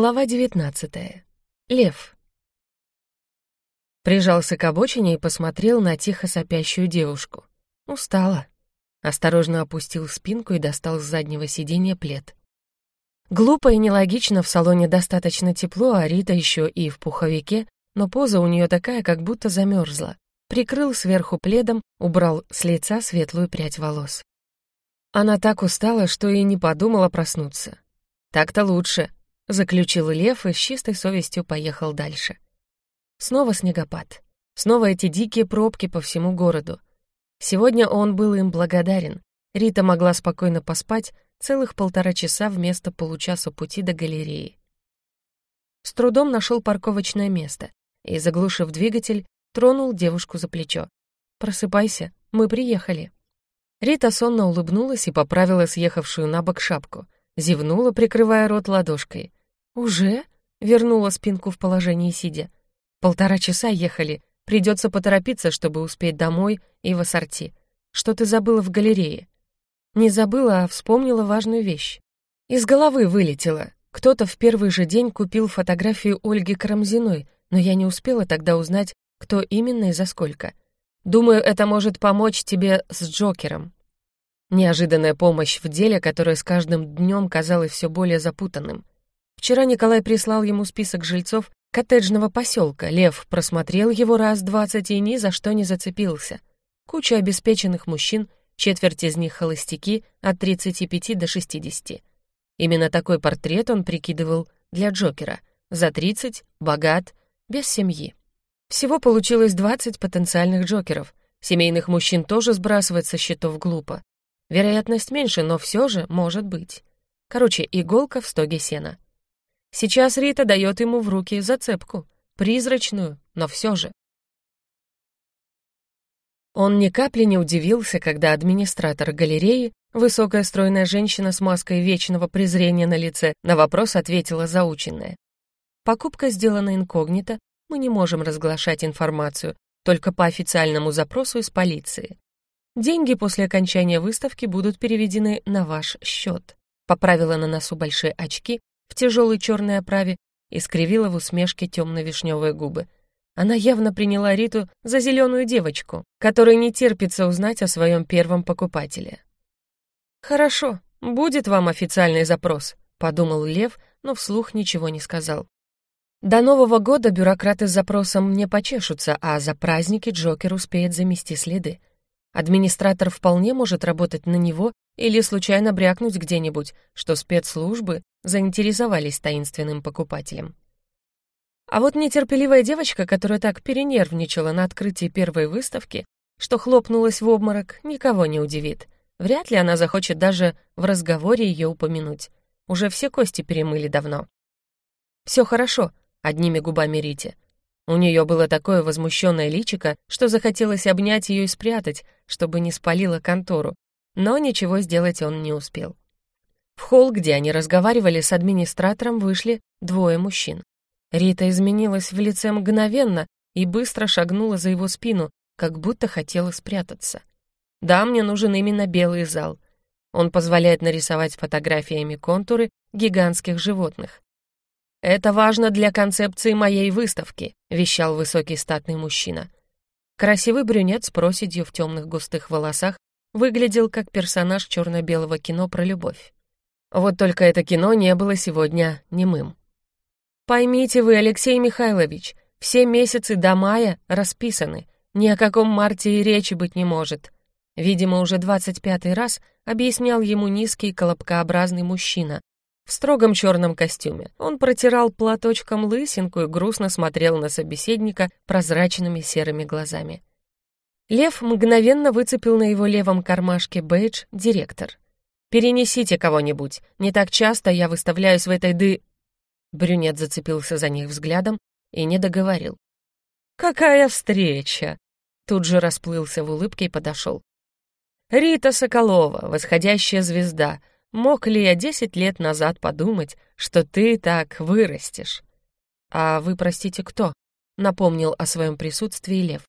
Глава девятнадцатая. Лев. Прижался к обочине и посмотрел на тихо сопящую девушку. Устала. Осторожно опустил спинку и достал с заднего сиденья плед. Глупо и нелогично, в салоне достаточно тепло, а Рита еще и в пуховике, но поза у нее такая, как будто замерзла. Прикрыл сверху пледом, убрал с лица светлую прядь волос. Она так устала, что и не подумала проснуться. Так-то лучше, Заключил Лев и с чистой совестью поехал дальше. Снова снегопад. Снова эти дикие пробки по всему городу. Сегодня он был им благодарен. Рита могла спокойно поспать целых полтора часа вместо получаса пути до галереи. С трудом нашел парковочное место и, заглушив двигатель, тронул девушку за плечо. «Просыпайся, мы приехали». Рита сонно улыбнулась и поправила съехавшую на бок шапку, зевнула, прикрывая рот ладошкой. «Уже?» — вернула спинку в положении сидя. «Полтора часа ехали. Придется поторопиться, чтобы успеть домой и в ассорти. Что ты забыла в галерее?» Не забыла, а вспомнила важную вещь. Из головы вылетела. Кто-то в первый же день купил фотографию Ольги Карамзиной, но я не успела тогда узнать, кто именно и за сколько. Думаю, это может помочь тебе с Джокером. Неожиданная помощь в деле, которое с каждым днем казалось все более запутанным. Вчера Николай прислал ему список жильцов коттеджного поселка. Лев просмотрел его раз двадцать и ни за что не зацепился. Куча обеспеченных мужчин, четверть из них холостяки от 35 до 60. Именно такой портрет он прикидывал для Джокера. За 30, богат, без семьи. Всего получилось 20 потенциальных Джокеров. Семейных мужчин тоже сбрасывать со счетов глупо. Вероятность меньше, но все же может быть. Короче, иголка в стоге сена. Сейчас Рита дает ему в руки зацепку, призрачную, но все же. Он ни капли не удивился, когда администратор галереи, высокая стройная женщина с маской вечного презрения на лице, на вопрос ответила заученная. Покупка сделана инкогнито, мы не можем разглашать информацию, только по официальному запросу из полиции. Деньги после окончания выставки будут переведены на ваш счет. Поправила на носу большие очки, в тяжелой черной оправе и скривила в усмешке темно-вишневые губы. Она явно приняла Риту за зеленую девочку, которой не терпится узнать о своем первом покупателе. «Хорошо, будет вам официальный запрос», — подумал Лев, но вслух ничего не сказал. До Нового года бюрократы с запросом не почешутся, а за праздники Джокер успеет замести следы. Администратор вполне может работать на него или случайно брякнуть где-нибудь, что спецслужбы заинтересовались таинственным покупателем. А вот нетерпеливая девочка, которая так перенервничала на открытии первой выставки, что хлопнулась в обморок, никого не удивит. Вряд ли она захочет даже в разговоре ее упомянуть. Уже все кости перемыли давно. «Все хорошо», — одними губами Рите. У нее было такое возмущенное личико, что захотелось обнять ее и спрятать, чтобы не спалила контору, но ничего сделать он не успел. В холл, где они разговаривали с администратором, вышли двое мужчин. Рита изменилась в лице мгновенно и быстро шагнула за его спину, как будто хотела спрятаться. «Да, мне нужен именно белый зал. Он позволяет нарисовать фотографиями контуры гигантских животных. «Это важно для концепции моей выставки», — вещал высокий статный мужчина. Красивый брюнет с проседью в темных густых волосах выглядел как персонаж черно-белого кино про любовь. Вот только это кино не было сегодня немым. Поймите вы, Алексей Михайлович, все месяцы до мая расписаны, ни о каком марте и речи быть не может. Видимо, уже двадцать пятый раз объяснял ему низкий колобкообразный мужчина в строгом черном костюме. Он протирал платочком лысинку и грустно смотрел на собеседника прозрачными серыми глазами. Лев мгновенно выцепил на его левом кармашке бейдж «Директор». «Перенесите кого-нибудь. Не так часто я выставляюсь в этой ды...» Брюнет зацепился за них взглядом и не договорил. «Какая встреча!» Тут же расплылся в улыбке и подошел. «Рита Соколова, восходящая звезда. Мог ли я десять лет назад подумать, что ты так вырастешь?» «А вы, простите, кто?» — напомнил о своем присутствии Лев.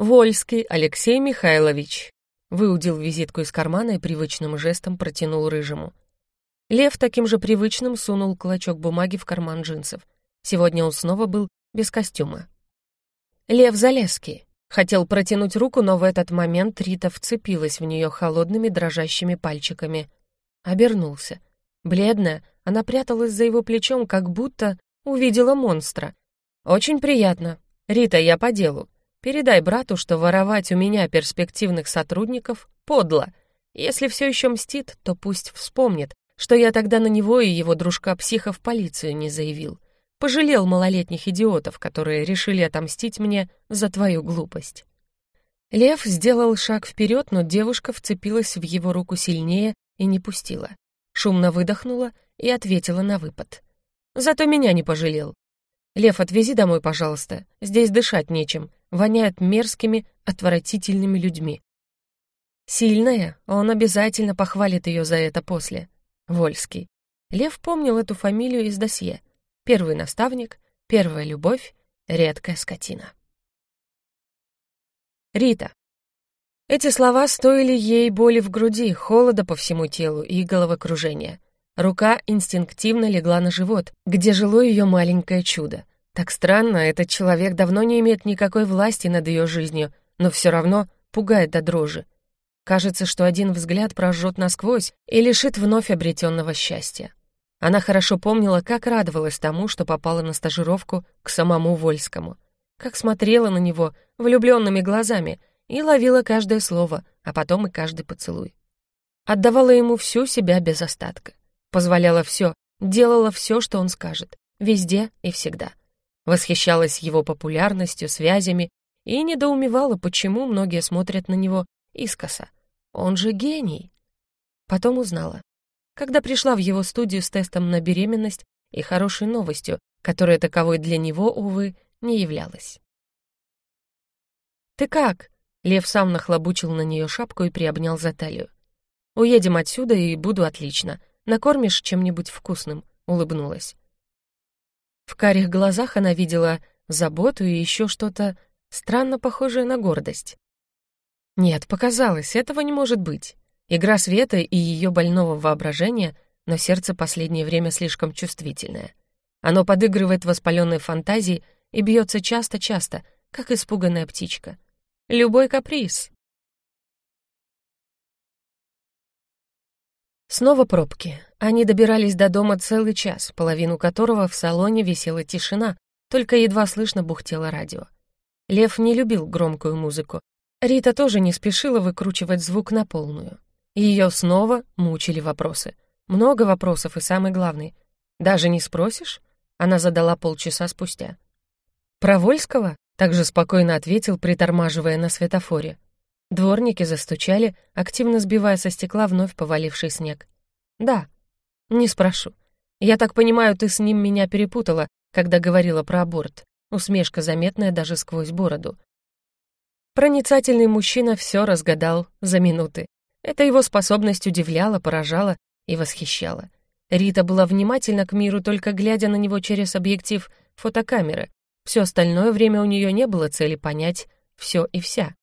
«Вольский Алексей Михайлович», Выудил визитку из кармана и привычным жестом протянул рыжему. Лев таким же привычным сунул клочок бумаги в карман джинсов. Сегодня он снова был без костюма. Лев Залеский. Хотел протянуть руку, но в этот момент Рита вцепилась в нее холодными дрожащими пальчиками. Обернулся. Бледная, она пряталась за его плечом, как будто увидела монстра. «Очень приятно. Рита, я по делу. Передай брату, что воровать у меня перспективных сотрудников подло. Если все еще мстит, то пусть вспомнит, что я тогда на него и его дружка-психа в полицию не заявил. Пожалел малолетних идиотов, которые решили отомстить мне за твою глупость. Лев сделал шаг вперед, но девушка вцепилась в его руку сильнее и не пустила. Шумно выдохнула и ответила на выпад. «Зато меня не пожалел. Лев, отвези домой, пожалуйста. Здесь дышать нечем. Воняет мерзкими, отвратительными людьми. Сильная, он обязательно похвалит ее за это после. Вольский. Лев помнил эту фамилию из досье. Первый наставник, первая любовь, редкая скотина. Рита. Эти слова стоили ей боли в груди, холода по всему телу и головокружения. Рука инстинктивно легла на живот, где жило ее маленькое чудо. Так странно, этот человек давно не имеет никакой власти над ее жизнью, но все равно пугает до дрожи. Кажется, что один взгляд прожжет насквозь и лишит вновь обретенного счастья. Она хорошо помнила, как радовалась тому, что попала на стажировку к самому Вольскому, как смотрела на него влюбленными глазами и ловила каждое слово, а потом и каждый поцелуй. Отдавала ему всю себя без остатка, позволяла все, делала все, что он скажет, везде и всегда. Восхищалась его популярностью, связями и недоумевала, почему многие смотрят на него искоса. Он же гений. Потом узнала, когда пришла в его студию с тестом на беременность и хорошей новостью, которая таковой для него, увы, не являлась. «Ты как?» — Лев сам нахлобучил на нее шапку и приобнял за талию. «Уедем отсюда, и буду отлично. Накормишь чем-нибудь вкусным?» — улыбнулась. В карих глазах она видела заботу и еще что-то странно похожее на гордость. Нет, показалось, этого не может быть. Игра света и ее больного воображения, но сердце последнее время слишком чувствительное. Оно подыгрывает воспаленной фантазии и бьется часто-часто, как испуганная птичка. Любой каприз. Снова пробки. Они добирались до дома целый час, половину которого в салоне висела тишина, только едва слышно бухтело радио. Лев не любил громкую музыку. Рита тоже не спешила выкручивать звук на полную. Ее снова мучили вопросы. Много вопросов и самый главный. «Даже не спросишь?» Она задала полчаса спустя. «Про Вольского?» — также спокойно ответил, притормаживая на светофоре. Дворники застучали, активно сбивая со стекла вновь поваливший снег. «Да». «Не спрошу. Я так понимаю, ты с ним меня перепутала, когда говорила про аборт». Усмешка заметная даже сквозь бороду. Проницательный мужчина все разгадал за минуты. Эта его способность удивляла, поражала и восхищала. Рита была внимательна к миру, только глядя на него через объектив фотокамеры. Все остальное время у нее не было цели понять все и вся.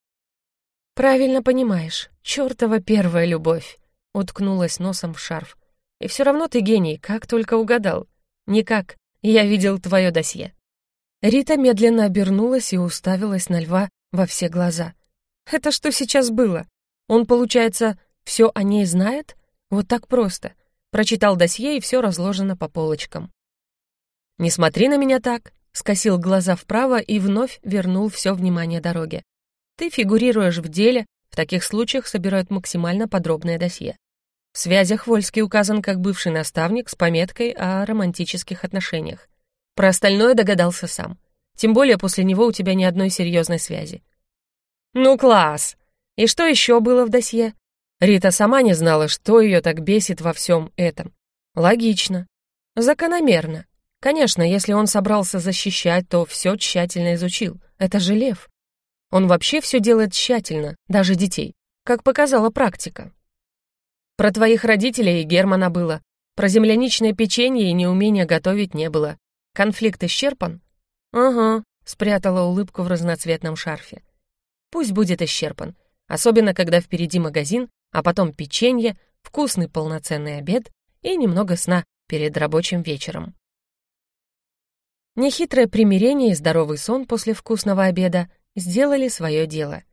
«Правильно понимаешь, чертова первая любовь!» Уткнулась носом в шарф. «И все равно ты гений, как только угадал. Никак, я видел твое досье». Рита медленно обернулась и уставилась на льва во все глаза. «Это что сейчас было? Он, получается, все о ней знает? Вот так просто. Прочитал досье, и все разложено по полочкам. «Не смотри на меня так», — скосил глаза вправо и вновь вернул все внимание дороге. «Ты фигурируешь в деле, в таких случаях собирают максимально подробное досье. В связях Вольский указан как бывший наставник с пометкой о романтических отношениях. Про остальное догадался сам. Тем более после него у тебя ни одной серьезной связи. «Ну, класс!» И что еще было в досье? Рита сама не знала, что ее так бесит во всем этом. Логично. Закономерно. Конечно, если он собрался защищать, то все тщательно изучил. Это же лев. Он вообще все делает тщательно, даже детей, как показала практика. Про твоих родителей и Германа было. Про земляничное печенье и неумение готовить не было. Конфликт исчерпан? Ага, спрятала улыбку в разноцветном шарфе. Пусть будет исчерпан особенно когда впереди магазин, а потом печенье, вкусный полноценный обед и немного сна перед рабочим вечером. Нехитрое примирение и здоровый сон после вкусного обеда сделали свое дело.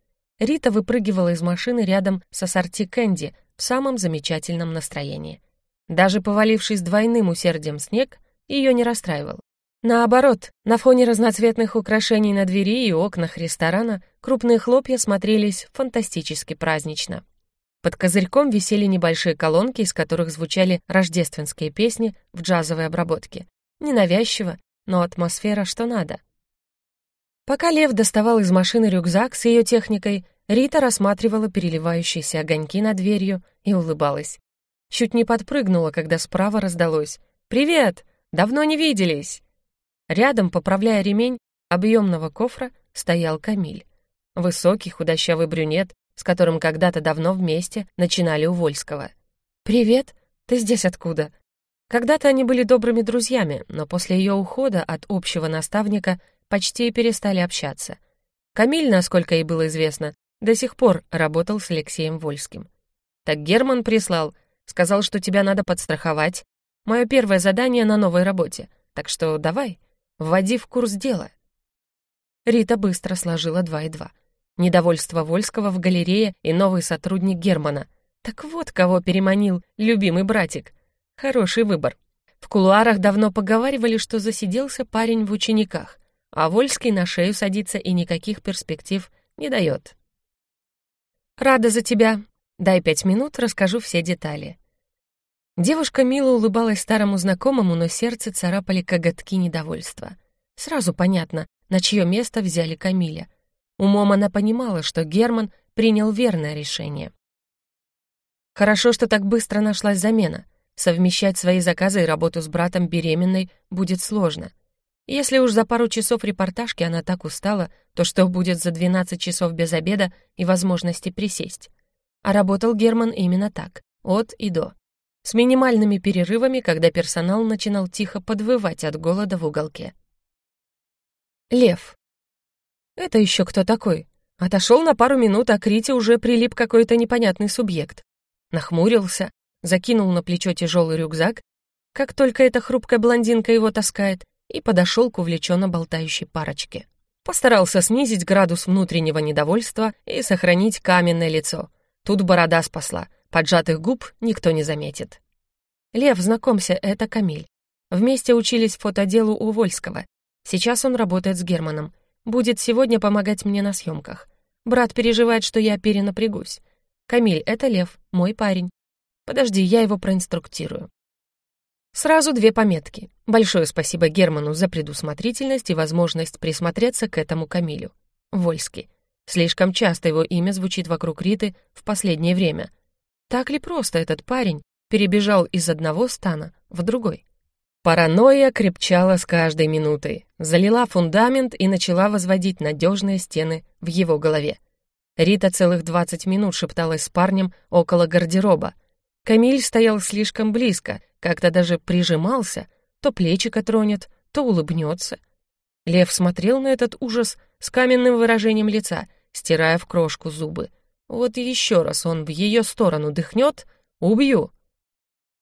Рита выпрыгивала из машины рядом с ассорти Кэнди в самом замечательном настроении. Даже повалившись двойным усердием снег, ее не расстраивал. Наоборот, на фоне разноцветных украшений на двери и окнах ресторана крупные хлопья смотрелись фантастически празднично. Под козырьком висели небольшие колонки, из которых звучали рождественские песни в джазовой обработке. Ненавязчиво, но атмосфера что надо. Пока Лев доставал из машины рюкзак с ее техникой, Рита рассматривала переливающиеся огоньки над дверью и улыбалась. Чуть не подпрыгнула, когда справа раздалось «Привет! Давно не виделись!» Рядом, поправляя ремень объемного кофра, стоял Камиль. Высокий, худощавый брюнет, с которым когда-то давно вместе начинали у Вольского. «Привет! Ты здесь откуда?» Когда-то они были добрыми друзьями, но после ее ухода от общего наставника почти перестали общаться. Камиль, насколько ей было известно, до сих пор работал с Алексеем Вольским. «Так Герман прислал, сказал, что тебя надо подстраховать. Мое первое задание на новой работе, так что давай, Вводи в курс дела». Рита быстро сложила два и два. Недовольство Вольского в галерее и новый сотрудник Германа. Так вот, кого переманил любимый братик. Хороший выбор. В кулуарах давно поговаривали, что засиделся парень в учениках, а Вольский на шею садится и никаких перспектив не дает. «Рада за тебя. Дай пять минут, расскажу все детали». Девушка мило улыбалась старому знакомому, но сердце царапали коготки недовольства. Сразу понятно, на чье место взяли Камиля. Умом она понимала, что Герман принял верное решение. Хорошо, что так быстро нашлась замена. Совмещать свои заказы и работу с братом беременной будет сложно. Если уж за пару часов репортажки она так устала, то что будет за 12 часов без обеда и возможности присесть? А работал Герман именно так, от и до с минимальными перерывами, когда персонал начинал тихо подвывать от голода в уголке. Лев. Это еще кто такой? Отошел на пару минут, а к Рите уже прилип какой-то непонятный субъект. Нахмурился, закинул на плечо тяжелый рюкзак, как только эта хрупкая блондинка его таскает, и подошел к увлеченно болтающей парочке. Постарался снизить градус внутреннего недовольства и сохранить каменное лицо. Тут борода спасла, Поджатых губ никто не заметит. «Лев, знакомься, это Камиль. Вместе учились фотоделу у Вольского. Сейчас он работает с Германом. Будет сегодня помогать мне на съемках. Брат переживает, что я перенапрягусь. Камиль, это Лев, мой парень. Подожди, я его проинструктирую». Сразу две пометки. Большое спасибо Герману за предусмотрительность и возможность присмотреться к этому Камилю. Вольский. Слишком часто его имя звучит вокруг Риты в последнее время — так ли просто этот парень перебежал из одного стана в другой? Паранойя крепчала с каждой минутой, залила фундамент и начала возводить надежные стены в его голове. Рита целых двадцать минут шепталась с парнем около гардероба. Камиль стоял слишком близко, как-то даже прижимался, то плечико тронет, то улыбнется. Лев смотрел на этот ужас с каменным выражением лица, стирая в крошку зубы. Вот еще раз он в ее сторону дыхнет, убью.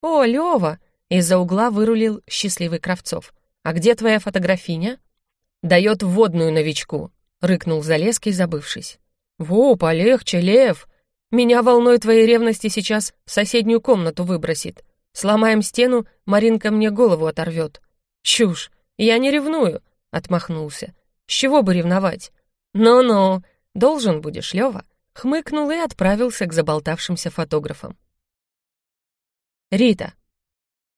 О, Лева! Из-за угла вырулил счастливый Кравцов. А где твоя фотографиня? Дает вводную новичку, рыкнул Залеский, забывшись. Во, полегче, Лев. Меня волной твоей ревности сейчас в соседнюю комнату выбросит. Сломаем стену, Маринка мне голову оторвет. Чушь, я не ревную, отмахнулся. С чего бы ревновать? Ну-ну, должен будешь, Лева хмыкнул и отправился к заболтавшимся фотографам. Рита.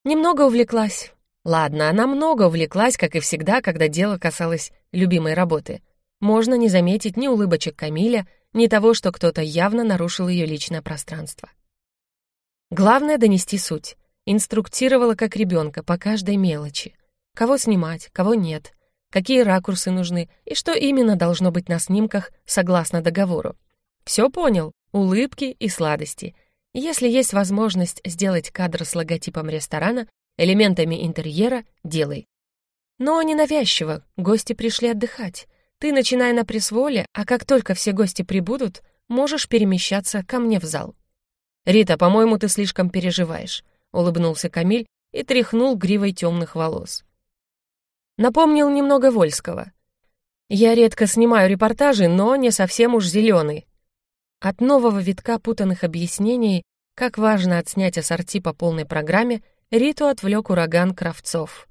Немного увлеклась. Ладно, она много увлеклась, как и всегда, когда дело касалось любимой работы. Можно не заметить ни улыбочек Камиля, ни того, что кто-то явно нарушил ее личное пространство. Главное — донести суть. Инструктировала как ребенка по каждой мелочи. Кого снимать, кого нет, какие ракурсы нужны и что именно должно быть на снимках согласно договору. Все понял, улыбки и сладости. Если есть возможность сделать кадр с логотипом ресторана, элементами интерьера, делай. Но не навязчиво, гости пришли отдыхать. Ты начинай на присволе, а как только все гости прибудут, можешь перемещаться ко мне в зал. Рита, по-моему, ты слишком переживаешь. Улыбнулся Камиль и тряхнул гривой темных волос. Напомнил немного Вольского. Я редко снимаю репортажи, но не совсем уж зеленый. От нового витка путанных объяснений, как важно отснять ассорти по полной программе, Риту отвлек ураган Кравцов.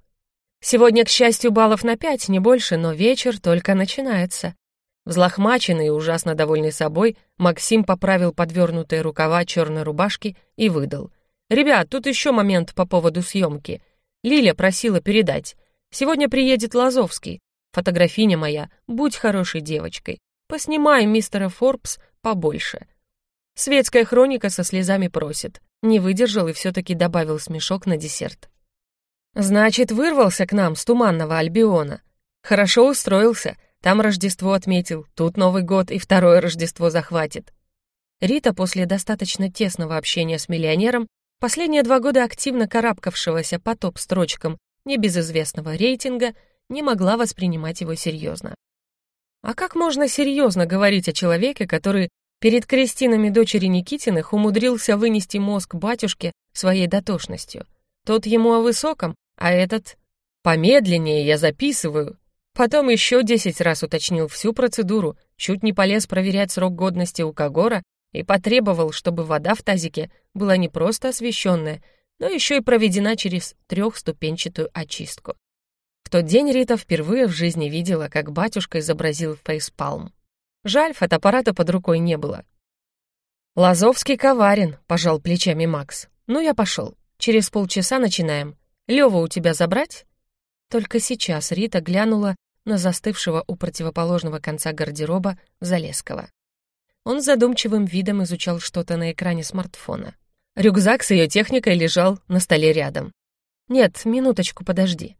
Сегодня, к счастью, баллов на пять, не больше, но вечер только начинается. Взлохмаченный и ужасно довольный собой, Максим поправил подвернутые рукава черной рубашки и выдал. «Ребят, тут еще момент по поводу съемки. Лиля просила передать. Сегодня приедет Лазовский. Фотографиня моя, будь хорошей девочкой. Поснимай мистера Форбс побольше». Светская хроника со слезами просит. Не выдержал и все-таки добавил смешок на десерт. «Значит, вырвался к нам с Туманного Альбиона. Хорошо устроился, там Рождество отметил, тут Новый год и второе Рождество захватит». Рита после достаточно тесного общения с миллионером, последние два года активно карабкавшегося по топ-строчкам небезызвестного рейтинга, не могла воспринимать его серьезно. А как можно серьезно говорить о человеке, который Перед крестинами дочери Никитиных умудрился вынести мозг батюшке своей дотошностью. Тот ему о высоком, а этот... Помедленнее я записываю. Потом еще десять раз уточнил всю процедуру, чуть не полез проверять срок годности у Кагора и потребовал, чтобы вода в тазике была не просто освещенная, но еще и проведена через трехступенчатую очистку. В тот день Рита впервые в жизни видела, как батюшка изобразил фейспалм. Жаль, фотоаппарата под рукой не было. «Лазовский коварен», — пожал плечами Макс. «Ну, я пошел. Через полчаса начинаем. Лёва у тебя забрать?» Только сейчас Рита глянула на застывшего у противоположного конца гардероба Залеского. Он задумчивым видом изучал что-то на экране смартфона. Рюкзак с ее техникой лежал на столе рядом. «Нет, минуточку, подожди».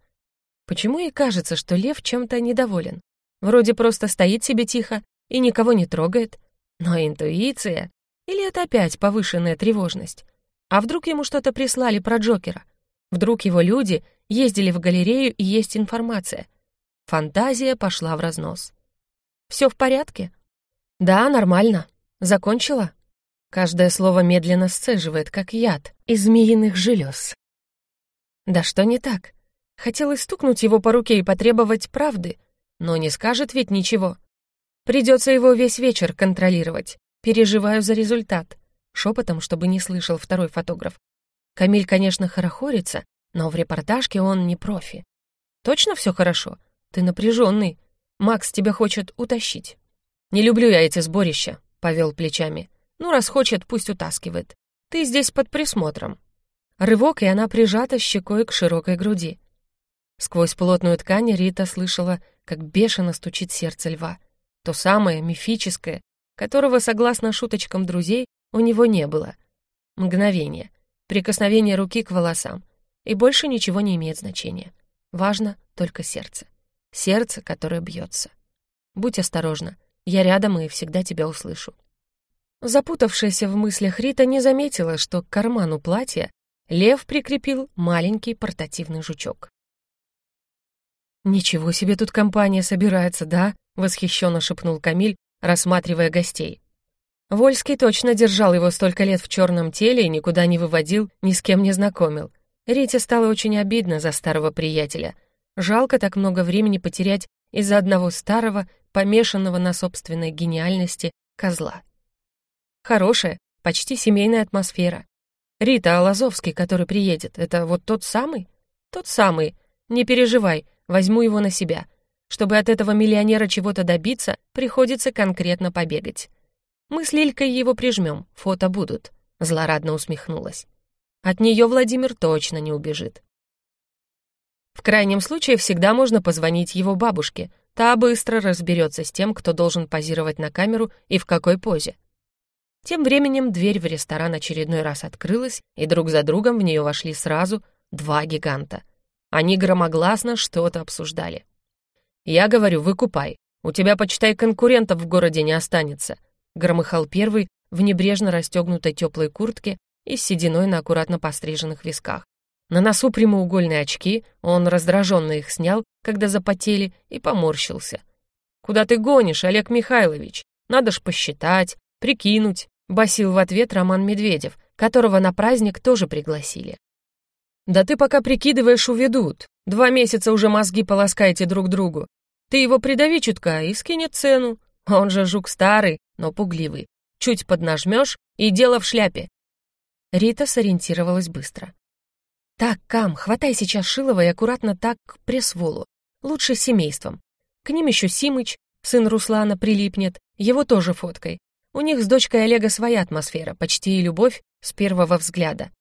Почему ей кажется, что Лев чем-то недоволен? Вроде просто стоит себе тихо, и никого не трогает. Но интуиция... Или это опять повышенная тревожность? А вдруг ему что-то прислали про Джокера? Вдруг его люди ездили в галерею и есть информация? Фантазия пошла в разнос. «Все в порядке?» «Да, нормально. Закончила?» Каждое слово медленно сцеживает, как яд из змеиных желез. Да что не так? Хотелось стукнуть его по руке и потребовать правды, но не скажет ведь ничего. Придется его весь вечер контролировать. Переживаю за результат. Шепотом, чтобы не слышал второй фотограф. Камиль, конечно, хорохорится, но в репортажке он не профи. Точно все хорошо? Ты напряженный. Макс тебя хочет утащить. Не люблю я эти сборища, повел плечами. Ну, раз хочет, пусть утаскивает. Ты здесь под присмотром. Рывок, и она прижата щекой к широкой груди. Сквозь плотную ткань Рита слышала, как бешено стучит сердце льва. То самое, мифическое, которого, согласно шуточкам друзей, у него не было. Мгновение, прикосновение руки к волосам, и больше ничего не имеет значения. Важно только сердце. Сердце, которое бьется. Будь осторожна, я рядом и всегда тебя услышу. Запутавшаяся в мыслях Рита не заметила, что к карману платья Лев прикрепил маленький портативный жучок. «Ничего себе тут компания собирается, да?» — восхищенно шепнул Камиль, рассматривая гостей. Вольский точно держал его столько лет в черном теле и никуда не выводил, ни с кем не знакомил. Рите стало очень обидно за старого приятеля. Жалко так много времени потерять из-за одного старого, помешанного на собственной гениальности, козла. Хорошая, почти семейная атмосфера. Рита, а Лазовский, который приедет, это вот тот самый? Тот самый. Не переживай, возьму его на себя. Чтобы от этого миллионера чего-то добиться, приходится конкретно побегать. Мы с Лилькой его прижмем, фото будут», — злорадно усмехнулась. «От нее Владимир точно не убежит». В крайнем случае всегда можно позвонить его бабушке, та быстро разберется с тем, кто должен позировать на камеру и в какой позе. Тем временем дверь в ресторан очередной раз открылась, и друг за другом в нее вошли сразу два гиганта. Они громогласно что-то обсуждали. «Я говорю, выкупай. У тебя, почитай, конкурентов в городе не останется», громыхал первый в небрежно расстегнутой теплой куртке и с сединой на аккуратно постриженных висках. На носу прямоугольные очки, он раздраженно их снял, когда запотели, и поморщился. «Куда ты гонишь, Олег Михайлович? Надо ж посчитать, прикинуть», — басил в ответ Роман Медведев, которого на праздник тоже пригласили. «Да ты пока прикидываешь, уведут. Два месяца уже мозги полоскаете друг другу. Ты его придави чутка и скинет цену. Он же жук старый, но пугливый. Чуть поднажмешь, и дело в шляпе». Рита сориентировалась быстро. «Так, Кам, хватай сейчас Шилова и аккуратно так к пресс-волу. Лучше семейством. К ним еще Симыч, сын Руслана, прилипнет, его тоже фоткой. У них с дочкой Олега своя атмосфера, почти и любовь с первого взгляда.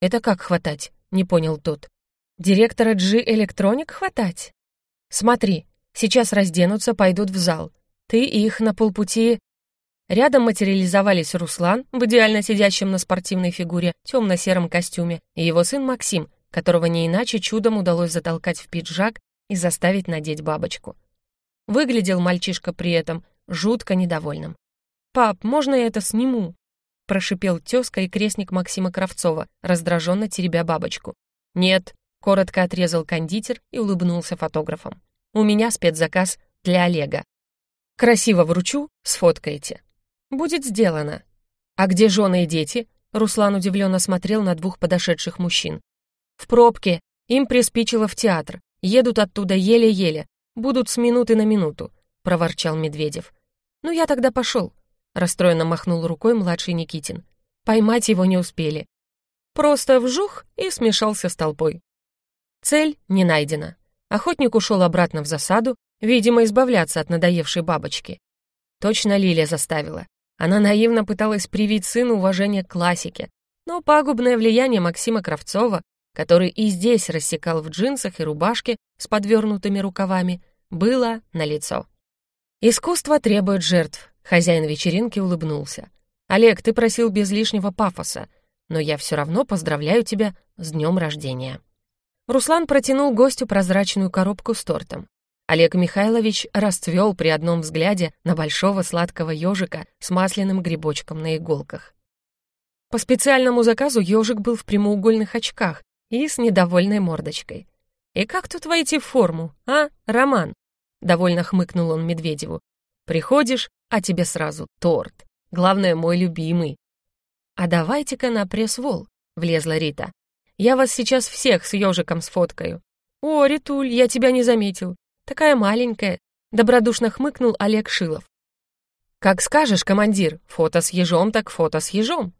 «Это как хватать?» — не понял тот. «Директора G Electronic хватать?» «Смотри, сейчас разденутся, пойдут в зал. Ты их на полпути...» Рядом материализовались Руслан, в идеально сидящем на спортивной фигуре, темно-сером костюме, и его сын Максим, которого не иначе чудом удалось затолкать в пиджак и заставить надеть бабочку. Выглядел мальчишка при этом жутко недовольным. «Пап, можно я это сниму?» — прошипел тезка и крестник Максима Кравцова, раздраженно теребя бабочку. «Нет», — коротко отрезал кондитер и улыбнулся фотографом. «У меня спецзаказ для Олега. Красиво вручу, сфоткаете. Будет сделано. А где жены и дети?» Руслан удивленно смотрел на двух подошедших мужчин. «В пробке. Им приспичило в театр. Едут оттуда еле-еле. Будут с минуты на минуту», — проворчал Медведев. «Ну, я тогда пошел. Расстроенно махнул рукой младший Никитин. Поймать его не успели. Просто вжух и смешался с толпой. Цель не найдена. Охотник ушел обратно в засаду, видимо, избавляться от надоевшей бабочки. Точно Лилия заставила. Она наивно пыталась привить сыну уважение к классике, но пагубное влияние Максима Кравцова, который и здесь рассекал в джинсах и рубашке с подвернутыми рукавами, было налицо. Искусство требует жертв, Хозяин вечеринки улыбнулся. «Олег, ты просил без лишнего пафоса, но я все равно поздравляю тебя с днем рождения». Руслан протянул гостю прозрачную коробку с тортом. Олег Михайлович расцвел при одном взгляде на большого сладкого ежика с масляным грибочком на иголках. По специальному заказу ежик был в прямоугольных очках и с недовольной мордочкой. «И как тут войти в форму, а, Роман?» — довольно хмыкнул он Медведеву. «Приходишь, а тебе сразу торт. Главное, мой любимый. А давайте-ка на пресс-вол, влезла Рита. Я вас сейчас всех с ежиком сфоткаю. О, Ритуль, я тебя не заметил. Такая маленькая. Добродушно хмыкнул Олег Шилов. «Как скажешь, командир, фото с ежом так фото с ежом».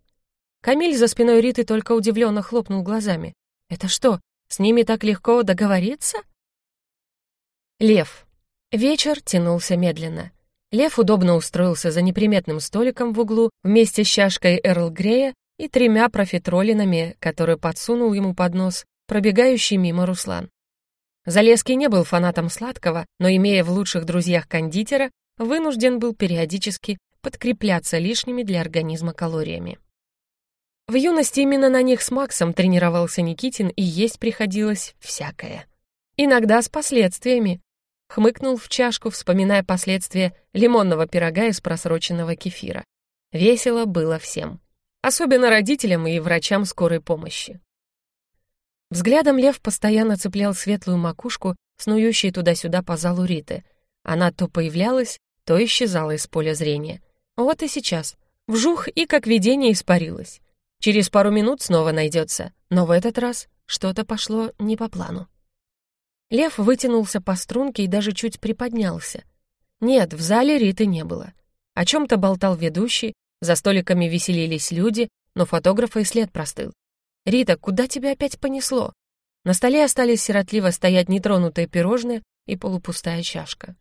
Камиль за спиной Риты только удивленно хлопнул глазами. «Это что, с ними так легко договориться?» Лев. Вечер тянулся медленно. Лев удобно устроился за неприметным столиком в углу вместе с чашкой Эрл Грея и тремя профитролинами, которые подсунул ему под нос пробегающий мимо Руслан. Залеский не был фанатом сладкого, но, имея в лучших друзьях кондитера, вынужден был периодически подкрепляться лишними для организма калориями. В юности именно на них с Максом тренировался Никитин, и есть приходилось всякое. Иногда с последствиями, хмыкнул в чашку, вспоминая последствия лимонного пирога из просроченного кефира. Весело было всем. Особенно родителям и врачам скорой помощи. Взглядом Лев постоянно цеплял светлую макушку, снующей туда-сюда по залу Риты. Она то появлялась, то исчезала из поля зрения. Вот и сейчас. Вжух и как видение испарилась. Через пару минут снова найдется, но в этот раз что-то пошло не по плану. Лев вытянулся по струнке и даже чуть приподнялся. Нет, в зале Риты не было. О чем-то болтал ведущий, за столиками веселились люди, но фотографа и след простыл. «Рита, куда тебя опять понесло?» На столе остались сиротливо стоять нетронутые пирожные и полупустая чашка.